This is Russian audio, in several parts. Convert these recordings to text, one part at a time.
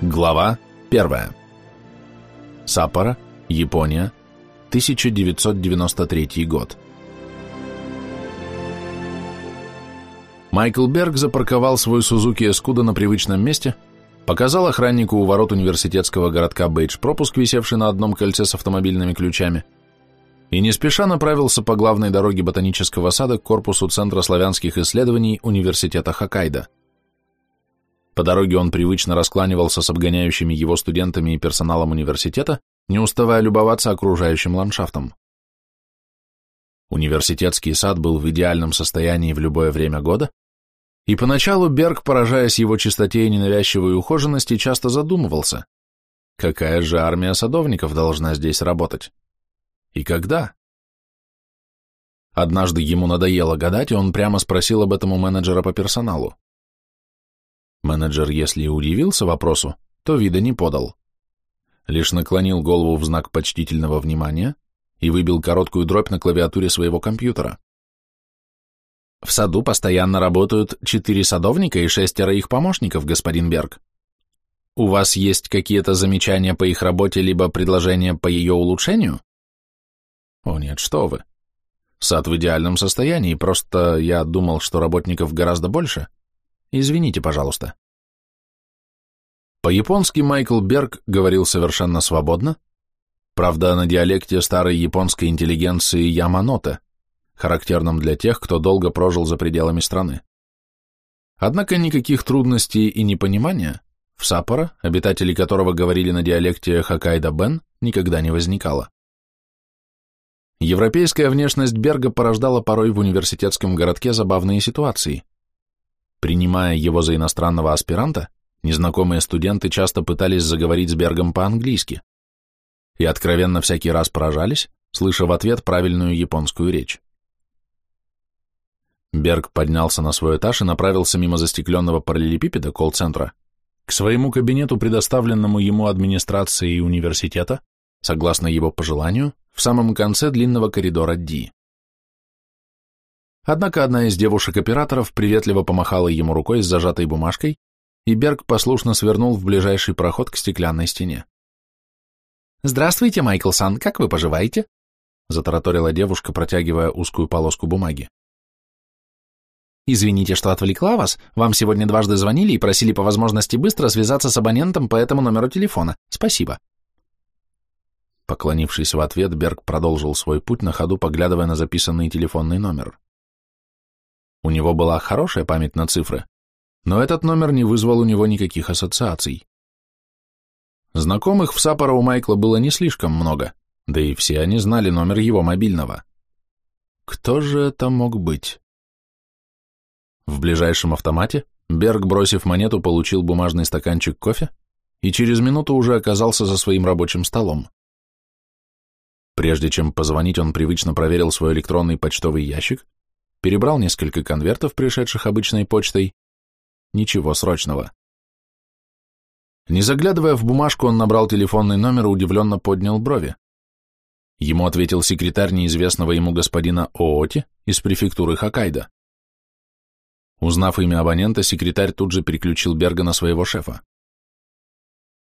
Глава 1. Саппоро, Япония, 1993 год. Майкл Берг запарковал свой Сузуки Эскуда на привычном месте, показал охраннику у ворот университетского городка бейдж пропуск, висевший на одном кольце с автомобильными ключами, и не спеша направился по главной дороге ботанического сада к корпусу Центра славянских исследований Университета Хоккайдо. По дороге он привычно раскланивался с обгоняющими его студентами и персоналом университета, не уставая любоваться окружающим ландшафтом. Университетский сад был в идеальном состоянии в любое время года, и поначалу Берг, поражаясь его чистоте и ненавязчивой ухоженности, часто задумывался, какая же армия садовников должна здесь работать? И когда? Однажды ему надоело гадать, и он прямо спросил об этом у менеджера по персоналу. Менеджер, если и удивился вопросу, то вида не подал. Лишь наклонил голову в знак почтительного внимания и выбил короткую дробь на клавиатуре своего компьютера. В саду постоянно работают четыре садовника и шестеро их помощников, господин Берг. У вас есть какие-то замечания по их работе либо предложения по ее улучшению? О нет, что вы. Сад в идеальном состоянии, просто я думал, что работников гораздо больше. Извините, пожалуйста. По-японски Майкл Берг говорил совершенно свободно, правда, на диалекте старой японской интеллигенции Яманоте, характерном для тех, кто долго прожил за пределами страны. Однако никаких трудностей и непонимания в Саппоро, обитатели которого говорили на диалекте Хоккайдо-Бен, никогда не возникало. Европейская внешность Берга порождала порой в университетском городке забавные ситуации. Принимая его за иностранного аспиранта, незнакомые студенты часто пытались заговорить с Бергом по-английски и откровенно всякий раз поражались, слыша в ответ правильную японскую речь. Берг поднялся на свой этаж и направился мимо застекленного параллелепипеда колл-центра к своему кабинету, предоставленному ему администрацией университета, согласно его пожеланию, в самом конце длинного коридора Ди. Однако одна из девушек-операторов приветливо помахала ему рукой с зажатой бумажкой, и Берг послушно свернул в ближайший проход к стеклянной стене. «Здравствуйте, Майкл Сан, как вы поживаете?» затараторила девушка, протягивая узкую полоску бумаги. «Извините, что отвлекла вас. Вам сегодня дважды звонили и просили по возможности быстро связаться с абонентом по этому номеру телефона. Спасибо». Поклонившись в ответ, Берг продолжил свой путь на ходу, поглядывая на записанный телефонный номер. У него была хорошая память на цифры, но этот номер не вызвал у него никаких ассоциаций. Знакомых в Саппоро у Майкла было не слишком много, да и все они знали номер его мобильного. Кто же это мог быть? В ближайшем автомате Берг, бросив монету, получил бумажный стаканчик кофе и через минуту уже оказался за своим рабочим столом. Прежде чем позвонить, он привычно проверил свой электронный почтовый ящик, перебрал несколько конвертов, пришедших обычной почтой. Ничего срочного. Не заглядывая в бумажку, он набрал телефонный номер и удивленно поднял брови. Ему ответил секретарь неизвестного ему господина Ооти из префектуры Хоккайдо. Узнав имя абонента, секретарь тут же переключил Берга на своего шефа.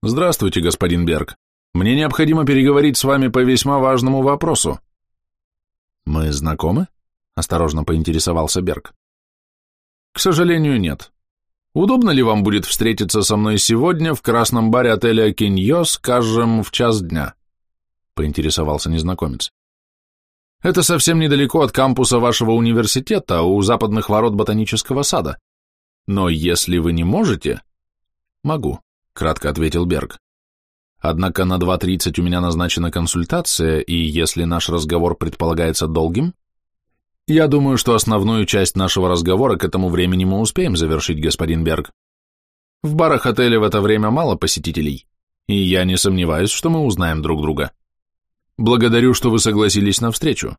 «Здравствуйте, господин Берг. Мне необходимо переговорить с вами по весьма важному вопросу. Мы знакомы? Осторожно поинтересовался Берг. К сожалению, нет. Удобно ли вам будет встретиться со мной сегодня в красном баре отеля Киньо, скажем, в час дня? Поинтересовался незнакомец. Это совсем недалеко от кампуса вашего университета, у западных ворот ботанического сада. Но если вы не можете... Могу, кратко ответил Берг. Однако на 2.30 у меня назначена консультация, и если наш разговор предполагается долгим, я думаю, что основную часть нашего разговора к этому времени мы успеем завершить, господин Берг. В барах отеля в это время мало посетителей, и я не сомневаюсь, что мы узнаем друг друга. Благодарю, что вы согласились на встречу.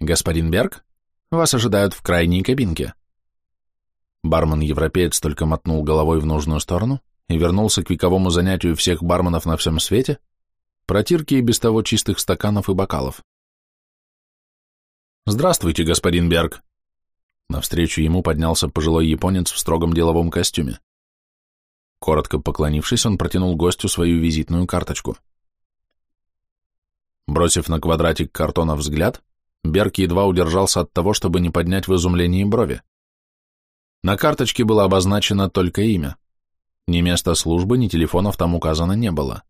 Господин Берг, вас ожидают в крайней кабинке. Бармен-европеец только мотнул головой в нужную сторону, и вернулся к вековому занятию всех барменов на всем свете, протирки и без того чистых стаканов и бокалов. «Здравствуйте, господин Берг!» Навстречу ему поднялся пожилой японец в строгом деловом костюме. Коротко поклонившись, он протянул гостю свою визитную карточку. Бросив на квадратик картона взгляд, Берг едва удержался от того, чтобы не поднять в изумлении брови. На карточке было обозначено только имя. Ни места службы, ни телефонов там указано не было.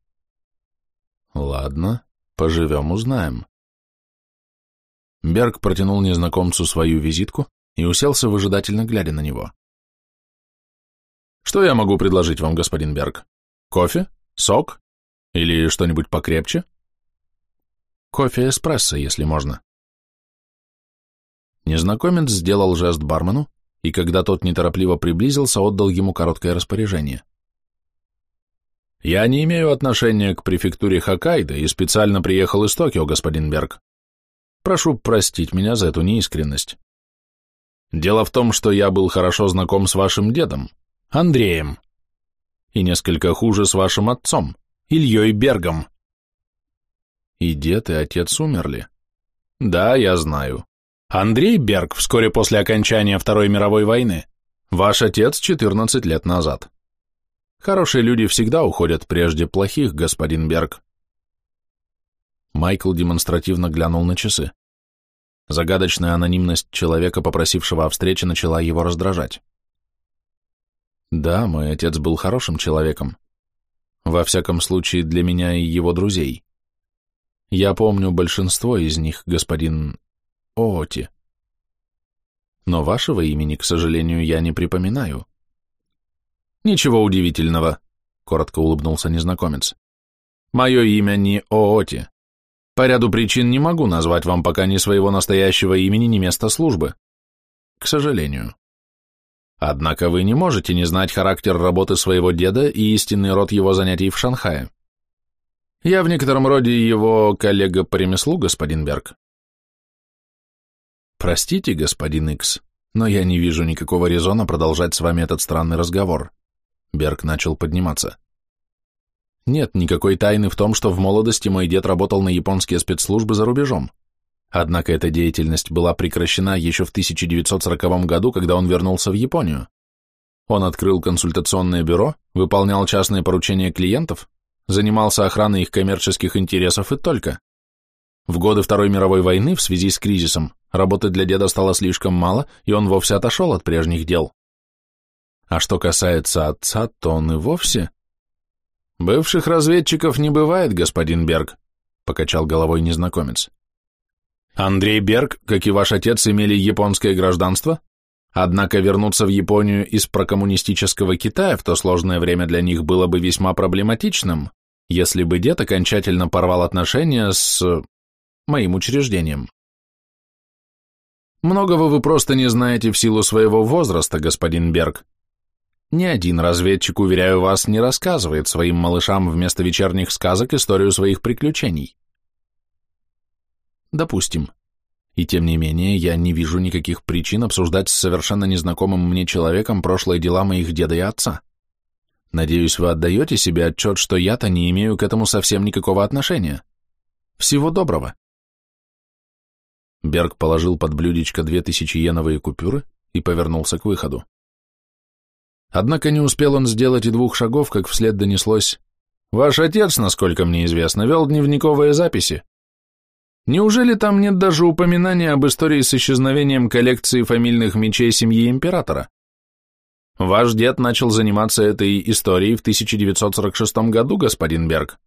Ладно, поживем, узнаем. Берг протянул незнакомцу свою визитку и уселся, выжидательно глядя на него. «Что я могу предложить вам, господин Берг? Кофе? Сок? Или что-нибудь покрепче?» «Кофе-эспрессо, если можно». Незнакомец сделал жест бармену, и когда тот неторопливо приблизился, отдал ему короткое распоряжение. «Я не имею отношения к префектуре Хоккайдо и специально приехал из Токио, господин Берг. Прошу простить меня за эту неискренность. Дело в том, что я был хорошо знаком с вашим дедом, Андреем, и несколько хуже с вашим отцом, Ильей Бергом». «И дед, и отец умерли?» «Да, я знаю. Андрей Берг вскоре после окончания Второй мировой войны. Ваш отец 14 лет назад. Хорошие люди всегда уходят прежде плохих, господин Берг. Майкл демонстративно глянул на часы. Загадочная анонимность человека, попросившего о встрече, начала его раздражать. Да, мой отец был хорошим человеком. Во всяком случае, для меня и его друзей. Я помню большинство из них, господин Ооти. Но вашего имени, к сожалению, я не припоминаю. Ничего удивительного, коротко улыбнулся незнакомец. Мое имя не Ооти. По ряду причин не могу назвать вам пока ни своего настоящего имени, ни места службы. К сожалению. Однако вы не можете не знать характер работы своего деда и истинный род его занятий в Шанхае. Я в некотором роде его коллега по ремеслу, господин Берг. Простите, господин Икс, но я не вижу никакого резона продолжать с вами этот странный разговор. Берг начал подниматься. Нет никакой тайны в том, что в молодости мой дед работал на японские спецслужбы за рубежом. Однако эта деятельность была прекращена еще в 1940 году, когда он вернулся в Японию. Он открыл консультационное бюро, выполнял частные поручения клиентов, занимался охраной их коммерческих интересов и только. В годы Второй мировой войны в связи с кризисом работы для деда стало слишком мало, и он вовсе отошел от прежних дел. А что касается отца, то он и вовсе... «Бывших разведчиков не бывает, господин Берг», — покачал головой незнакомец. «Андрей Берг, как и ваш отец, имели японское гражданство, однако вернуться в Японию из прокоммунистического Китая в то сложное время для них было бы весьма проблематичным, если бы дед окончательно порвал отношения с моим учреждением. Многого вы просто не знаете в силу своего возраста, господин Берг. Ни один разведчик, уверяю вас, не рассказывает своим малышам вместо вечерних сказок историю своих приключений. Допустим. И тем не менее, я не вижу никаких причин обсуждать с совершенно незнакомым мне человеком прошлые дела моих деда и отца. Надеюсь, вы отдаете себе отчет, что я-то не имею к этому совсем никакого отношения. Всего доброго. Берг положил под блюдечко две тысячи йеновые купюры и повернулся к выходу. Однако не успел он сделать и двух шагов, как вслед донеслось «Ваш отец, насколько мне известно, вел дневниковые записи. Неужели там нет даже упоминания об истории с исчезновением коллекции фамильных мечей семьи императора? Ваш дед начал заниматься этой историей в 1946 году, господин Берг».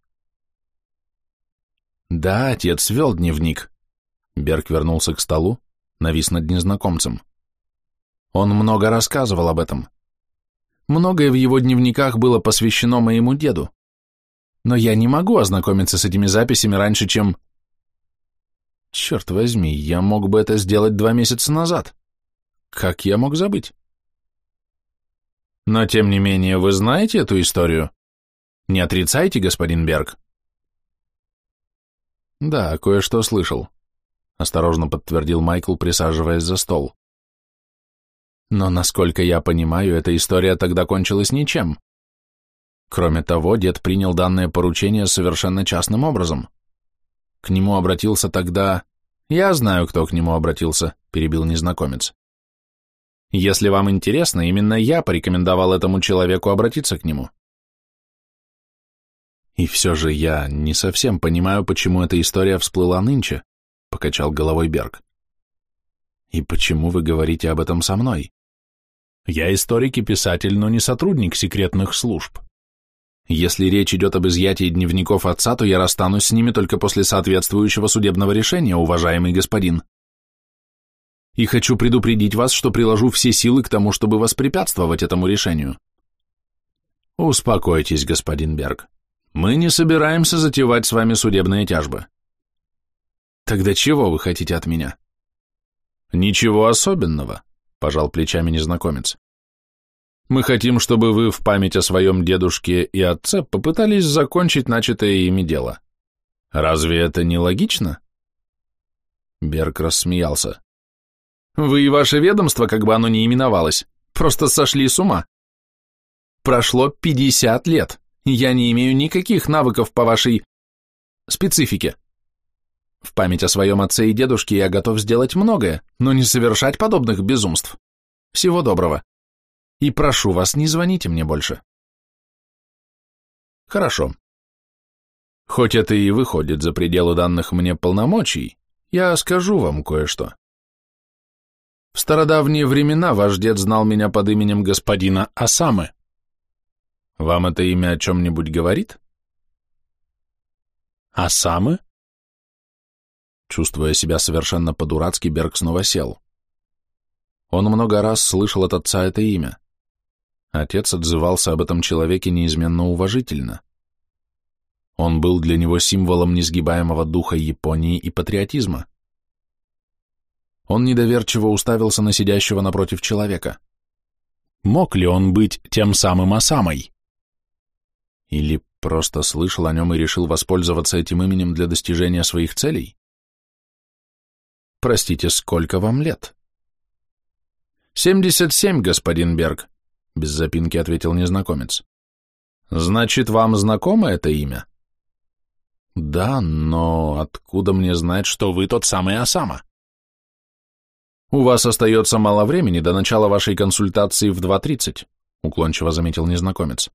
«Да, отец вел дневник», Берг вернулся к столу, навис над незнакомцем. Он много рассказывал об этом. Многое в его дневниках было посвящено моему деду. Но я не могу ознакомиться с этими записями раньше, чем... Черт возьми, я мог бы это сделать два месяца назад. Как я мог забыть? Но, тем не менее, вы знаете эту историю? Не отрицайте, господин Берг. Да, кое-что слышал. — осторожно подтвердил Майкл, присаживаясь за стол. Но, насколько я понимаю, эта история тогда кончилась ничем. Кроме того, дед принял данное поручение совершенно частным образом. К нему обратился тогда... Я знаю, кто к нему обратился, перебил незнакомец. Если вам интересно, именно я порекомендовал этому человеку обратиться к нему. И все же я не совсем понимаю, почему эта история всплыла нынче, покачал головой Берг. И почему вы говорите об этом со мной? Я историк и писатель, но не сотрудник секретных служб. Если речь идет об изъятии дневников отца, то я расстанусь с ними только после соответствующего судебного решения, уважаемый господин. И хочу предупредить вас, что приложу все силы к тому, чтобы воспрепятствовать этому решению. Успокойтесь, господин Берг. Мы не собираемся затевать с вами судебные тяжбы. Тогда чего вы хотите от меня? Ничего особенного, пожал плечами незнакомец. Мы хотим, чтобы вы в память о своем дедушке и отце попытались закончить начатое ими дело. Разве это не логично? Берг рассмеялся. Вы и ваше ведомство, как бы оно ни именовалось, просто сошли с ума. Прошло 50 лет, я не имею никаких навыков по вашей специфике. В память о своем отце и дедушке я готов сделать многое, но не совершать подобных безумств. Всего доброго. И прошу вас, не звоните мне больше. Хорошо. Хоть это и выходит за пределы данных мне полномочий, я скажу вам кое-что. В стародавние времена ваш дед знал меня под именем господина Асамы. Вам это имя о чем-нибудь говорит? Асамы? Чувствуя себя совершенно по-дурацки, Берг снова сел. Он много раз слышал от отца это имя. Отец отзывался об этом человеке неизменно уважительно. Он был для него символом несгибаемого духа Японии и патриотизма. Он недоверчиво уставился на сидящего напротив человека. Мог ли он быть тем самым Осамой? Или просто слышал о нем и решил воспользоваться этим именем для достижения своих целей? Простите, сколько вам лет? Семьдесят семь, господин Берг, без запинки ответил незнакомец. Значит, вам знакомо это имя? Да, но откуда мне знать, что вы тот самый Осама? У вас остается мало времени до начала вашей консультации в 2.30, уклончиво заметил незнакомец.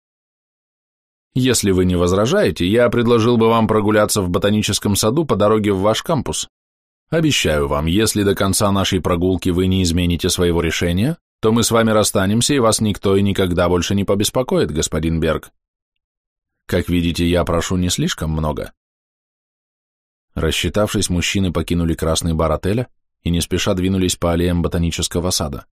Если вы не возражаете, я предложил бы вам прогуляться в ботаническом саду по дороге в ваш кампус. Обещаю вам, если до конца нашей прогулки вы не измените своего решения, то мы с вами расстанемся, и вас никто и никогда больше не побеспокоит, господин Берг. Как видите, я прошу не слишком много. Рассчитавшись, мужчины покинули красный бар отеля и не спеша двинулись по аллеям ботанического сада.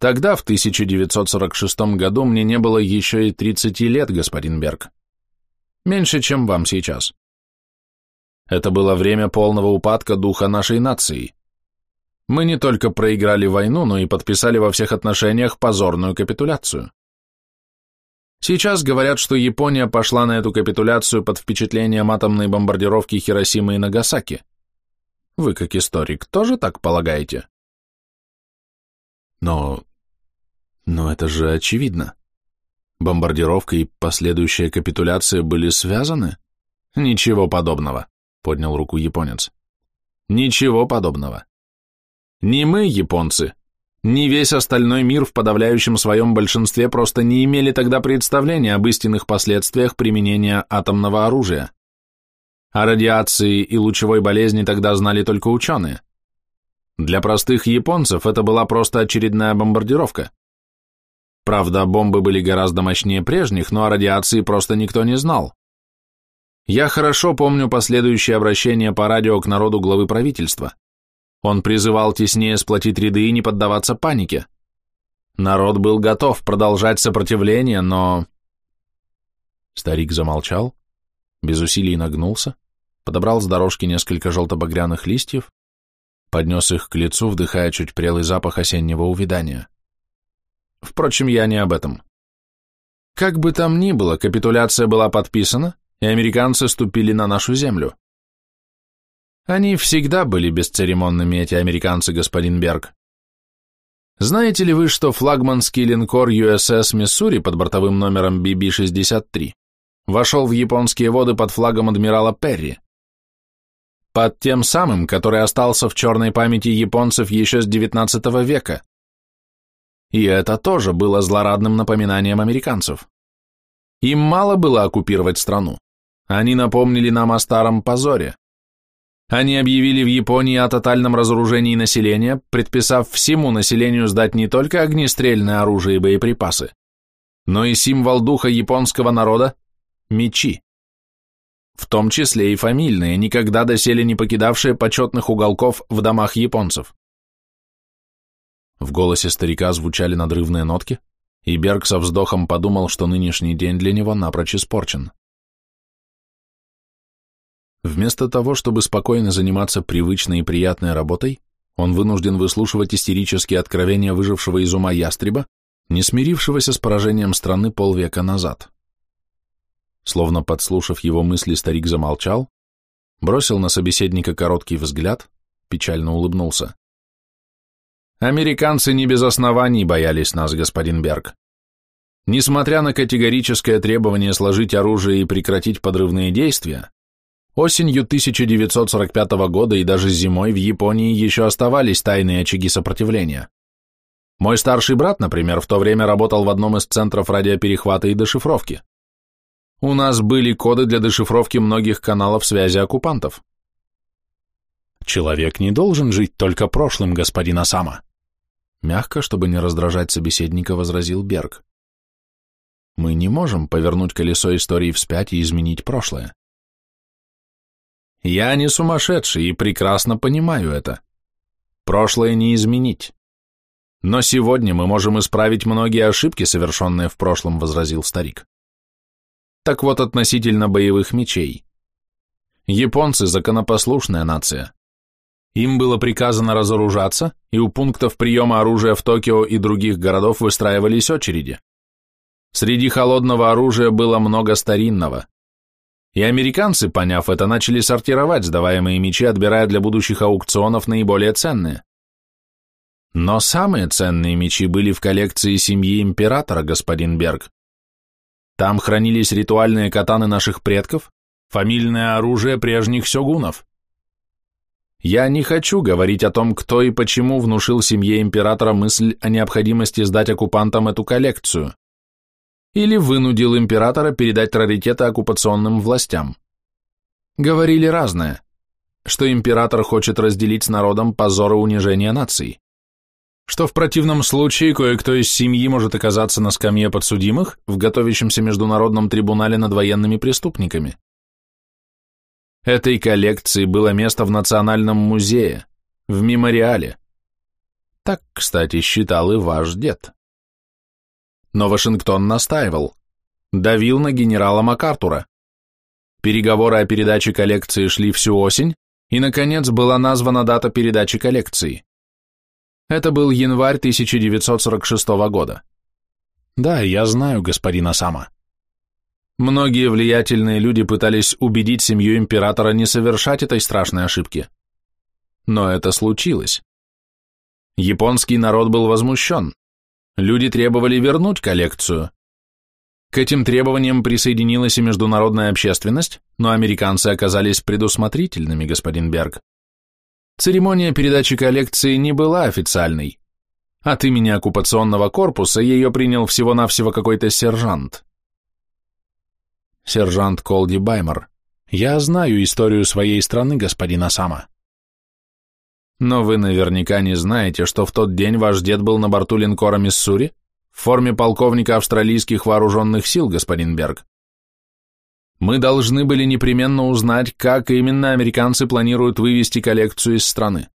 Тогда, в 1946 году, мне не было еще и 30 лет, господин Берг. Меньше, чем вам сейчас. Это было время полного упадка духа нашей нации. Мы не только проиграли войну, но и подписали во всех отношениях позорную капитуляцию. Сейчас говорят, что Япония пошла на эту капитуляцию под впечатлением атомной бомбардировки Хиросимы и Нагасаки. Вы, как историк, тоже так полагаете? Но... но это же очевидно. Бомбардировка и последующая капитуляция были связаны? Ничего подобного поднял руку японец. Ничего подобного. Ни мы, японцы, ни весь остальной мир в подавляющем своем большинстве просто не имели тогда представления об истинных последствиях применения атомного оружия. О радиации и лучевой болезни тогда знали только ученые. Для простых японцев это была просто очередная бомбардировка. Правда, бомбы были гораздо мощнее прежних, но о радиации просто никто не знал. Я хорошо помню последующее обращение по радио к народу главы правительства. Он призывал теснее сплотить ряды и не поддаваться панике. Народ был готов продолжать сопротивление, но... Старик замолчал, без усилий нагнулся, подобрал с дорожки несколько желто-багряных листьев, поднес их к лицу, вдыхая чуть прелый запах осеннего увядания. Впрочем, я не об этом. Как бы там ни было, капитуляция была подписана, и американцы ступили на нашу землю. Они всегда были бесцеремонными, эти американцы, господин Берг. Знаете ли вы, что флагманский линкор USS Миссури под бортовым номером BB-63 вошел в японские воды под флагом адмирала Перри? под тем самым, который остался в черной памяти японцев еще с XIX века. И это тоже было злорадным напоминанием американцев. Им мало было оккупировать страну. Они напомнили нам о старом позоре. Они объявили в Японии о тотальном разоружении населения, предписав всему населению сдать не только огнестрельное оружие и боеприпасы, но и символ духа японского народа – мечи. В том числе и фамильные, никогда доселе не покидавшие почетных уголков в домах японцев. В голосе старика звучали надрывные нотки, и Берг со вздохом подумал, что нынешний день для него напрочь испорчен. Вместо того, чтобы спокойно заниматься привычной и приятной работой, он вынужден выслушивать истерические откровения выжившего из ума ястреба, не смирившегося с поражением страны полвека назад. Словно подслушав его мысли, старик замолчал, бросил на собеседника короткий взгляд, печально улыбнулся. Американцы не без оснований боялись нас, господин Берг. Несмотря на категорическое требование сложить оружие и прекратить подрывные действия, осенью 1945 года и даже зимой в Японии еще оставались тайные очаги сопротивления. Мой старший брат, например, в то время работал в одном из центров радиоперехвата и дешифровки. У нас были коды для дешифровки многих каналов связи оккупантов. Человек не должен жить только прошлым, господин Асама. Мягко, чтобы не раздражать собеседника, возразил Берг. Мы не можем повернуть колесо истории вспять и изменить прошлое. Я не сумасшедший и прекрасно понимаю это. Прошлое не изменить. Но сегодня мы можем исправить многие ошибки, совершенные в прошлом, возразил старик. Так вот, относительно боевых мечей. Японцы – законопослушная нация. Им было приказано разоружаться, и у пунктов приема оружия в Токио и других городов выстраивались очереди. Среди холодного оружия было много старинного. И американцы, поняв это, начали сортировать сдаваемые мечи, отбирая для будущих аукционов наиболее ценные. Но самые ценные мечи были в коллекции семьи императора, господин Берг. Там хранились ритуальные катаны наших предков, фамильное оружие прежних сёгунов. Я не хочу говорить о том, кто и почему внушил семье императора мысль о необходимости сдать оккупантам эту коллекцию. Или вынудил императора передать раритеты оккупационным властям. Говорили разное, что император хочет разделить с народом позор и унижение нации. Что в противном случае кое-кто из семьи может оказаться на скамье подсудимых в готовящемся международном трибунале над военными преступниками. Этой коллекции было место в Национальном музее, в мемориале. Так, кстати, считал и ваш дед. Но Вашингтон настаивал, давил на генерала МакАртура. Переговоры о передаче коллекции шли всю осень, и, наконец, была названа дата передачи коллекции. Это был январь 1946 года. Да, я знаю господина Сама. Многие влиятельные люди пытались убедить семью императора не совершать этой страшной ошибки. Но это случилось. Японский народ был возмущен. Люди требовали вернуть коллекцию. К этим требованиям присоединилась и международная общественность, но американцы оказались предусмотрительными, господин Берг. Церемония передачи коллекции не была официальной. От имени оккупационного корпуса ее принял всего-навсего какой-то сержант сержант Колди Баймор. Я знаю историю своей страны, господин Асама. Но вы наверняка не знаете, что в тот день ваш дед был на борту линкора Миссури в форме полковника австралийских вооруженных сил, господин Берг. Мы должны были непременно узнать, как именно американцы планируют вывести коллекцию из страны.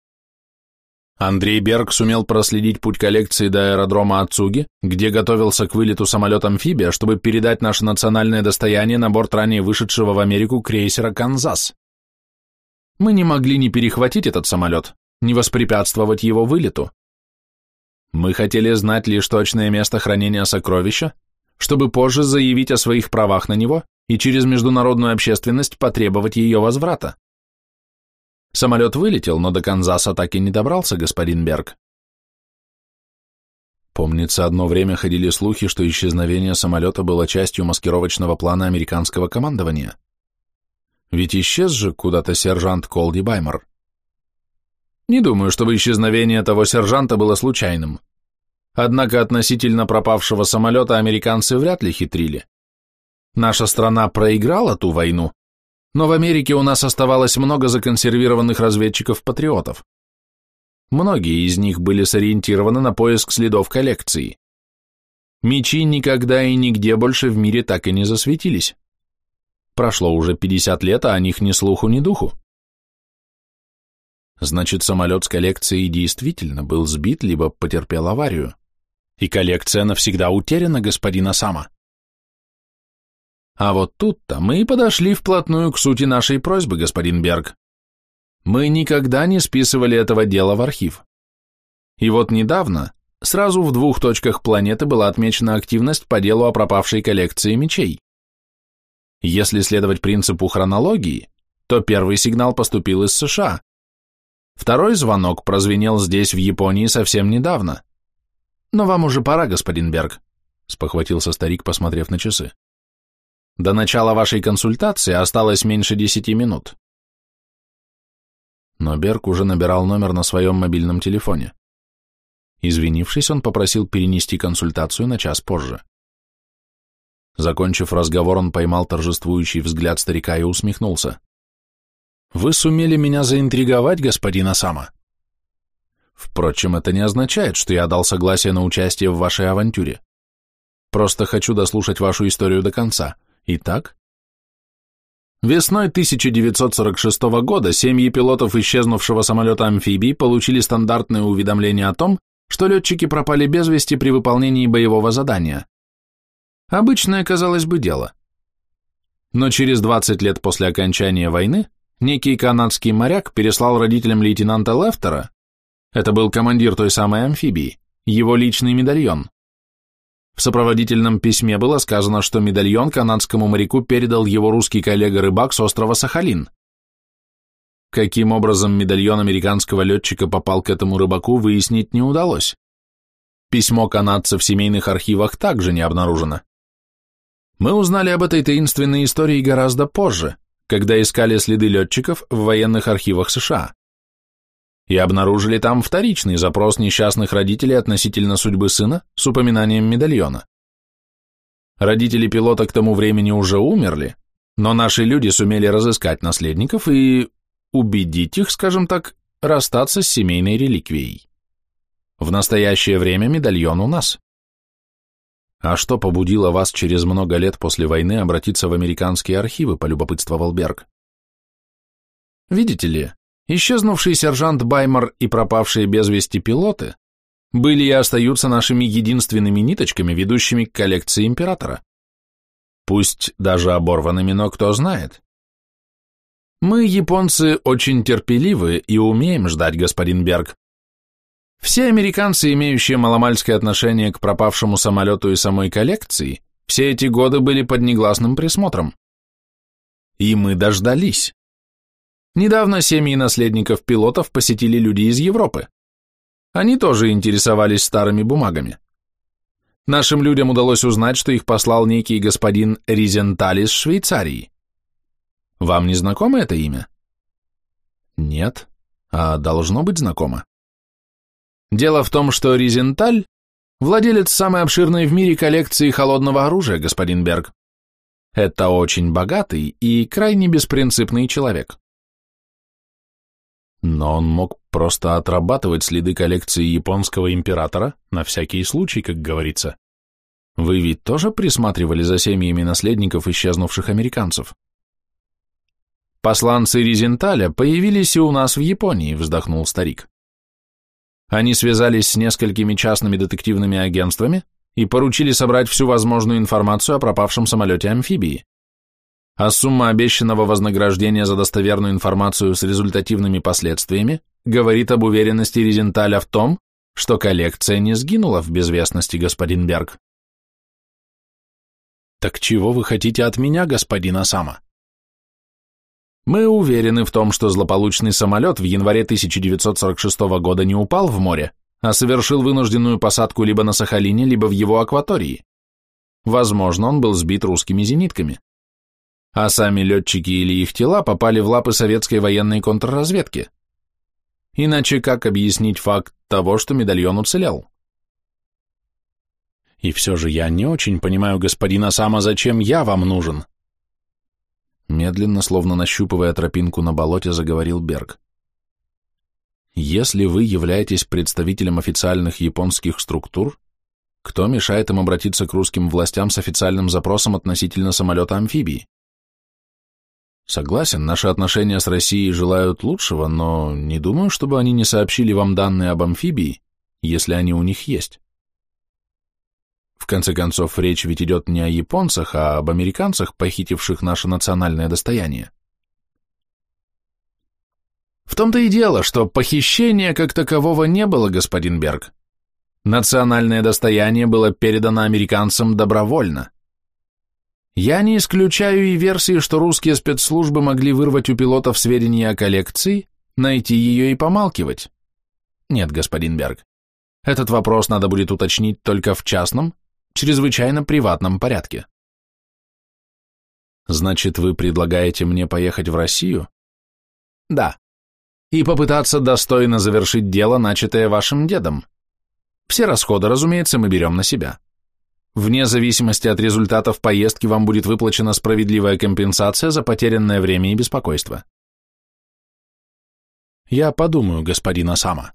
Андрей Берг сумел проследить путь коллекции до аэродрома Ацуги, где готовился к вылету самолет-амфибия, чтобы передать наше национальное достояние на борт ранее вышедшего в Америку крейсера «Канзас». Мы не могли ни перехватить этот самолет, ни воспрепятствовать его вылету. Мы хотели знать лишь точное место хранения сокровища, чтобы позже заявить о своих правах на него и через международную общественность потребовать ее возврата. Самолет вылетел, но до Канзаса так и не добрался, господин Берг. Помнится, одно время ходили слухи, что исчезновение самолета было частью маскировочного плана американского командования. Ведь исчез же куда-то сержант Колди Баймор. Не думаю, чтобы исчезновение того сержанта было случайным. Однако относительно пропавшего самолета американцы вряд ли хитрили. Наша страна проиграла ту войну, но в Америке у нас оставалось много законсервированных разведчиков-патриотов. Многие из них были сориентированы на поиск следов коллекции. Мечи никогда и нигде больше в мире так и не засветились. Прошло уже 50 лет, а о них ни слуху, ни духу. Значит, самолет с коллекцией действительно был сбит, либо потерпел аварию. И коллекция навсегда утеряна, господин Осама. А вот тут-то мы и подошли вплотную к сути нашей просьбы, господин Берг. Мы никогда не списывали этого дела в архив. И вот недавно сразу в двух точках планеты была отмечена активность по делу о пропавшей коллекции мечей. Если следовать принципу хронологии, то первый сигнал поступил из США. Второй звонок прозвенел здесь, в Японии, совсем недавно. Но вам уже пора, господин Берг, спохватился старик, посмотрев на часы. До начала вашей консультации осталось меньше десяти минут. Но Берг уже набирал номер на своем мобильном телефоне. Извинившись, он попросил перенести консультацию на час позже. Закончив разговор, он поймал торжествующий взгляд старика и усмехнулся. «Вы сумели меня заинтриговать, господин Осама. Впрочем, это не означает, что я дал согласие на участие в вашей авантюре. Просто хочу дослушать вашу историю до конца. Итак, весной 1946 года семьи пилотов исчезнувшего самолета-амфибии получили стандартное уведомление о том, что летчики пропали без вести при выполнении боевого задания. Обычное, казалось бы, дело. Но через 20 лет после окончания войны некий канадский моряк переслал родителям лейтенанта Лефтера, это был командир той самой амфибии, его личный медальон. В сопроводительном письме было сказано, что медальон канадскому моряку передал его русский коллега-рыбак с острова Сахалин. Каким образом медальон американского летчика попал к этому рыбаку, выяснить не удалось. Письмо канадца в семейных архивах также не обнаружено. Мы узнали об этой таинственной истории гораздо позже, когда искали следы летчиков в военных архивах США и обнаружили там вторичный запрос несчастных родителей относительно судьбы сына с упоминанием медальона. Родители пилота к тому времени уже умерли, но наши люди сумели разыскать наследников и убедить их, скажем так, расстаться с семейной реликвией. В настоящее время медальон у нас. А что побудило вас через много лет после войны обратиться в американские архивы, полюбопытствовал Берг? Видите ли, Исчезнувший сержант Баймор и пропавшие без вести пилоты были и остаются нашими единственными ниточками, ведущими к коллекции императора. Пусть даже оборванными, но кто знает. Мы, японцы, очень терпеливы и умеем ждать, господин Берг. Все американцы, имеющие маломальское отношение к пропавшему самолету и самой коллекции, все эти годы были под негласным присмотром. И мы дождались. Недавно семьи наследников пилотов посетили люди из Европы. Они тоже интересовались старыми бумагами. Нашим людям удалось узнать, что их послал некий господин Ризенталь из Швейцарии. Вам не знакомо это имя? Нет, а должно быть знакомо. Дело в том, что Ризенталь – владелец самой обширной в мире коллекции холодного оружия, господин Берг. Это очень богатый и крайне беспринципный человек. Но он мог просто отрабатывать следы коллекции японского императора на всякий случай, как говорится. Вы ведь тоже присматривали за семьями наследников исчезнувших американцев? Посланцы Ризенталя появились и у нас в Японии, вздохнул старик. Они связались с несколькими частными детективными агентствами и поручили собрать всю возможную информацию о пропавшем самолете амфибии а сумма обещанного вознаграждения за достоверную информацию с результативными последствиями говорит об уверенности Резенталя в том, что коллекция не сгинула в безвестности, господин Берг. Так чего вы хотите от меня, господин Осама? Мы уверены в том, что злополучный самолет в январе 1946 года не упал в море, а совершил вынужденную посадку либо на Сахалине, либо в его акватории. Возможно, он был сбит русскими зенитками. а сами летчики или их тела попали в лапы советской военной контрразведки. Иначе как объяснить факт того, что медальон уцелел? И все же я не очень понимаю, господин Осама, зачем я вам нужен? Медленно, словно нащупывая тропинку на болоте, заговорил Берг. Если вы являетесь представителем официальных японских структур, кто мешает им обратиться к русским властям с официальным запросом относительно самолета-амфибии? Согласен, наши отношения с Россией желают лучшего, но не думаю, чтобы они не сообщили вам данные об амфибии, если они у них есть. В конце концов, речь ведь идет не о японцах, а об американцах, похитивших наше национальное достояние. В том-то и дело, что похищения как такового не было, господин Берг. Национальное достояние было передано американцам добровольно. Я не исключаю и версии, что русские спецслужбы могли вырвать у пилотов сведения о коллекции, найти ее и помалкивать. Нет, господин Берг, этот вопрос надо будет уточнить только в частном, чрезвычайно приватном порядке. Значит, вы предлагаете мне поехать в Россию? Да. И попытаться достойно завершить дело, начатое вашим дедом. Все расходы, разумеется, мы берем на себя. Вне зависимости от результатов поездки вам будет выплачена справедливая компенсация за потерянное время и беспокойство. Я подумаю, господин Осама.